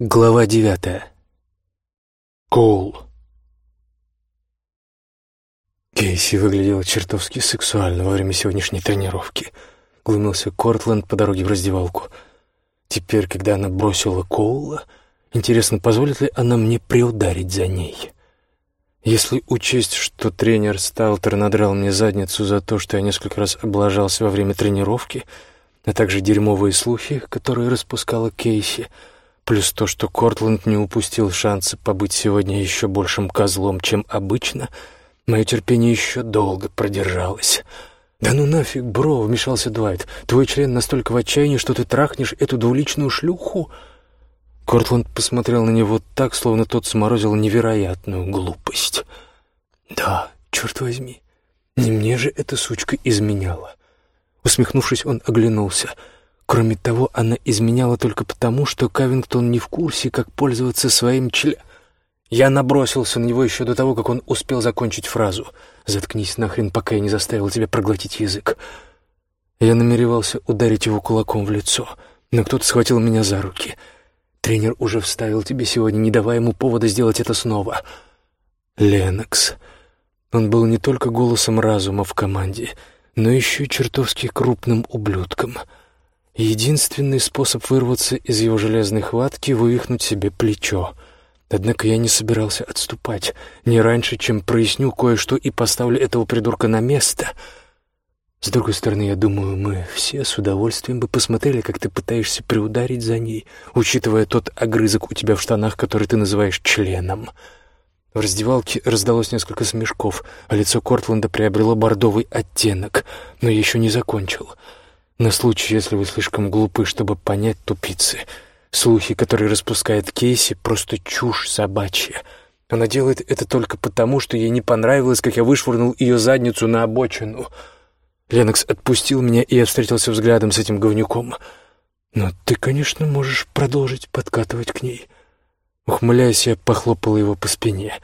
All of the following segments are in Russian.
Глава девятая. Коул. Кейси выглядела чертовски сексуально во время сегодняшней тренировки. Глумился Кортленд по дороге в раздевалку. Теперь, когда она бросила Коула, интересно, позволит ли она мне приударить за ней? Если учесть, что тренер Сталтер надрал мне задницу за то, что я несколько раз облажался во время тренировки, а также дерьмовые слухи, которые распускала Кейси — Плюс то, что Кортленд не упустил шанса побыть сегодня еще большим козлом, чем обычно, мое терпение еще долго продержалось. «Да ну нафиг, бро!» — вмешался Дуайт. «Твой член настолько в отчаянии, что ты трахнешь эту двуличную шлюху?» Кортленд посмотрел на него так, словно тот сморозил невероятную глупость. «Да, черт возьми, не мне же эта сучка изменяла». Усмехнувшись, он оглянулся — Кроме того, она изменяла только потому, что Кавингтон не в курсе, как пользоваться своим членом. Я набросился на него еще до того, как он успел закончить фразу. «Заткнись нахрен, пока я не заставил тебя проглотить язык». Я намеревался ударить его кулаком в лицо, но кто-то схватил меня за руки. Тренер уже вставил тебе сегодня, не давая ему повода сделать это снова. Ленокс. Он был не только голосом разума в команде, но еще и чертовски крупным ублюдком — Единственный способ вырваться из его железной хватки — вывихнуть себе плечо. Однако я не собирался отступать, не раньше, чем проясню кое-что и поставлю этого придурка на место. С другой стороны, я думаю, мы все с удовольствием бы посмотрели, как ты пытаешься приударить за ней, учитывая тот огрызок у тебя в штанах, который ты называешь членом. В раздевалке раздалось несколько смешков, а лицо Кортленда приобрело бордовый оттенок, но я еще не закончил — на случай, если вы слишком глупы, чтобы понять тупицы. Слухи, которые распускает Кейси, просто чушь собачья. Она делает это только потому, что ей не понравилось, как я вышвырнул ее задницу на обочину. Ленокс отпустил меня, и я встретился взглядом с этим говнюком. «Но ты, конечно, можешь продолжить подкатывать к ней». Ухмыляясь, я похлопал его по спине.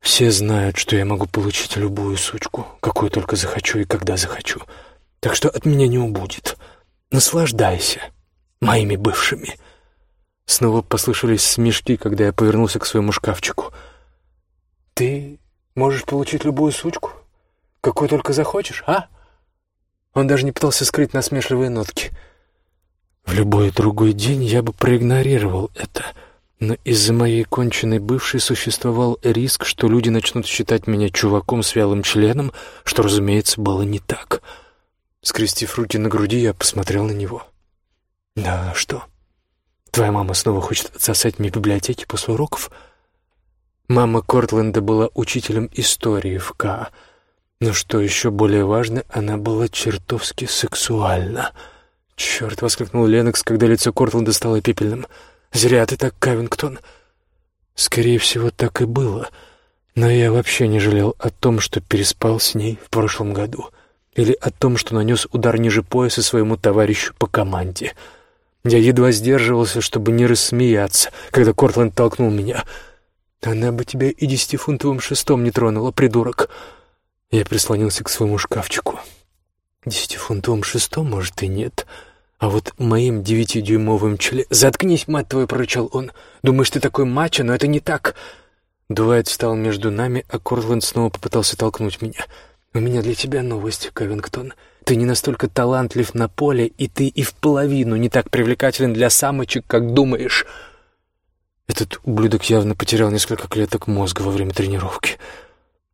«Все знают, что я могу получить любую сучку, какую только захочу и когда захочу» так что от меня не убудет. Наслаждайся моими бывшими». Снова послышались смешки, когда я повернулся к своему шкафчику. «Ты можешь получить любую сучку, какую только захочешь, а?» Он даже не пытался скрыть насмешливые нотки. В любой другой день я бы проигнорировал это, но из-за моей конченной бывшей существовал риск, что люди начнут считать меня чуваком с вялым членом, что, разумеется, было не так — Скрестив руки на груди, я посмотрел на него. «Да что? Твоя мама снова хочет отсосать мне библиотеки после уроков?» Мама Кортленда была учителем истории в К. Но что еще более важно, она была чертовски сексуальна. «Черт!» — воскликнул Ленокс, когда лицо Кортленда стало пепельным. «Зря ты так, Кавингтон!» «Скорее всего, так и было. Но я вообще не жалел о том, что переспал с ней в прошлом году» или о том, что нанес удар ниже пояса своему товарищу по команде. Я едва сдерживался, чтобы не рассмеяться, когда Кортленд толкнул меня. «Она бы тебя и десятифунтовым шестом не тронула, придурок!» Я прислонился к своему шкафчику. «Десятифунтовым шестом, может, и нет, а вот моим девятидюймовым чле...» «Заткнись, мать твою!» — прорычал он. «Думаешь, ты такой мачо, но это не так!» Дуайт встал между нами, а Кортленд снова попытался толкнуть меня — «У меня для тебя новость, Ковингтон. Ты не настолько талантлив на поле, и ты и в половину не так привлекателен для самочек, как думаешь». Этот ублюдок явно потерял несколько клеток мозга во время тренировки.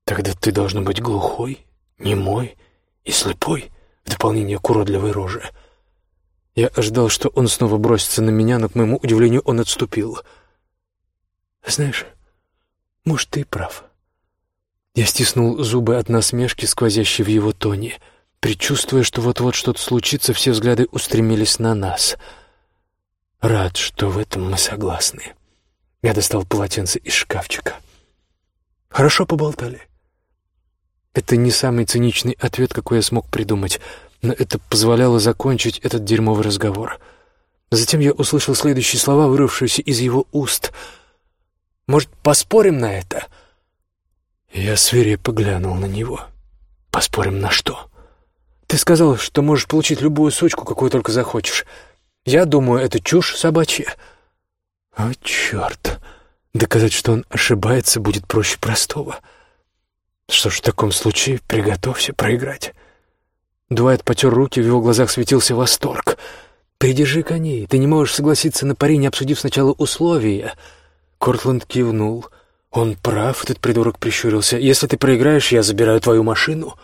Тогда ты должен быть глухой, немой и слепой, в дополнение к уродливой роже. Я ожидал, что он снова бросится на меня, но, к моему удивлению, он отступил. «Знаешь, может, ты и прав». Я стиснул зубы от насмешки, сквозящей в его тоне. Предчувствуя, что вот-вот что-то случится, все взгляды устремились на нас. Рад, что в этом мы согласны. Я достал полотенце из шкафчика. Хорошо поболтали. Это не самый циничный ответ, какой я смог придумать, но это позволяло закончить этот дерьмовый разговор. Затем я услышал следующие слова, вырвавшиеся из его уст. «Может, поспорим на это?» Я свирепо глянул на него. «Поспорим на что?» «Ты сказал, что можешь получить любую сучку, какую только захочешь. Я думаю, это чушь собачья». О, черт! Доказать, что он ошибается, будет проще простого. Что ж, в таком случае приготовься проиграть. Дуайт потер руки, в его глазах светился восторг. «Придержи коней, ты не можешь согласиться на пари, не обсудив сначала условия». Кортланд кивнул. «Он прав», — этот придурок прищурился. «Если ты проиграешь, я забираю твою машину».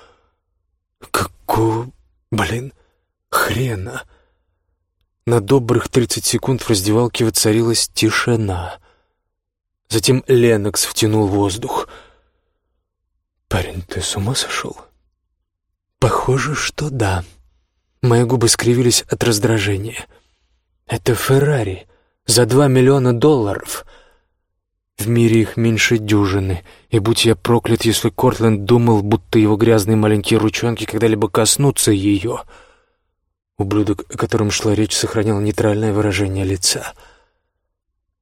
«Какого, блин, хрена?» На добрых тридцать секунд в раздевалке воцарилась тишина. Затем Ленокс втянул воздух. «Парень, ты с ума сошел?» «Похоже, что да». Мои губы скривились от раздражения. «Это Феррари за два миллиона долларов». В мире их меньше дюжины, и будь я проклят, если Кортленд думал, будто его грязные маленькие ручонки когда-либо коснутся ее. Ублюдок, о котором шла речь, сохранял нейтральное выражение лица.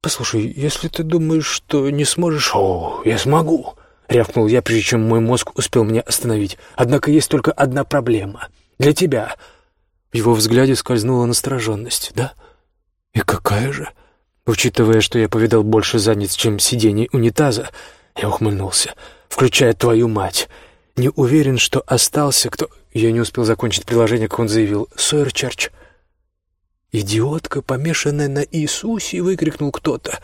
«Послушай, если ты думаешь, что не сможешь...» «О, я смогу!» — рявкнул я, прежде чем мой мозг успел меня остановить. «Однако есть только одна проблема. Для тебя». В его взгляде скользнула настороженность. «Да? И какая же?» Учитывая, что я повидал больше задниц, чем сидений унитаза, я ухмыльнулся. «Включая твою мать. Не уверен, что остался кто...» Я не успел закончить приложение, как он заявил. «Сойер Черч». «Идиотка, помешанная на Иисусе!» — выкрикнул кто-то.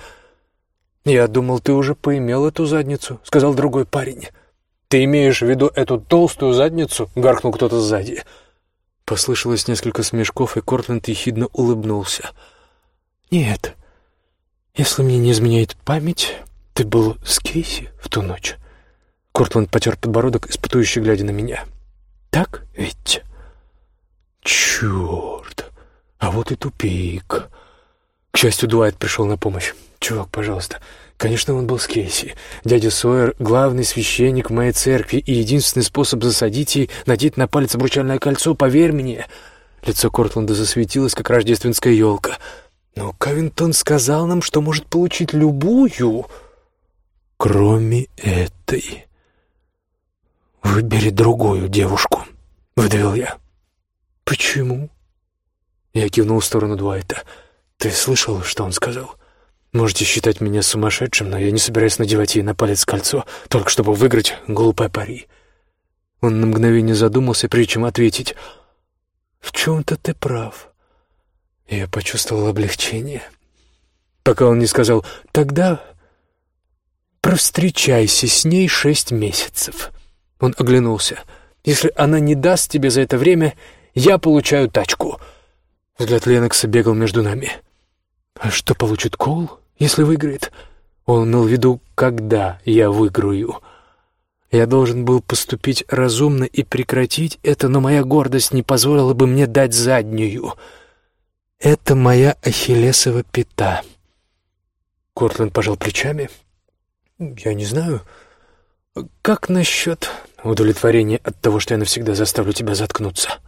«Я думал, ты уже поимел эту задницу», — сказал другой парень. «Ты имеешь в виду эту толстую задницу?» — гаркнул кто-то сзади. Послышалось несколько смешков, и Кортленд ехидно улыбнулся. «Нет, если мне не изменяет память, ты был с Кейси в ту ночь». Кортленд потер подбородок, испытующе глядя на меня. «Так ведь?» «Черт! А вот и тупик!» К счастью, Дуайт пришел на помощь. «Чувак, пожалуйста». Конечно, он был с Кейси. Дядя Сойер — главный священник в моей церкви, и единственный способ засадить ей — надеть на палец обручальное кольцо, поверь мне. Лицо Кортланда засветилось, как рождественская елка. Но Кавинтон сказал нам, что может получить любую, кроме этой. «Выбери другую девушку», — выдавил я. «Почему?» Я кивнул в сторону Дуайта. «Ты слышал, что он сказал?» Можете считать меня сумасшедшим, но я не собираюсь надевать ей на палец кольцо, только чтобы выиграть глупое пари». Он на мгновение задумался, прежде чем ответить. «В чем-то ты прав». Я почувствовал облегчение. Пока он не сказал «тогда провстречайся с ней шесть месяцев». Он оглянулся. «Если она не даст тебе за это время, я получаю тачку». Взгляд Ленокса бегал между нами. «А что получит Коул?» если выиграет. Он имел в виду, когда я выиграю. Я должен был поступить разумно и прекратить это, но моя гордость не позволила бы мне дать заднюю. Это моя ахиллесова пята. Кортленд пожал плечами. Я не знаю. Как насчет удовлетворения от того, что я навсегда заставлю тебя заткнуться?»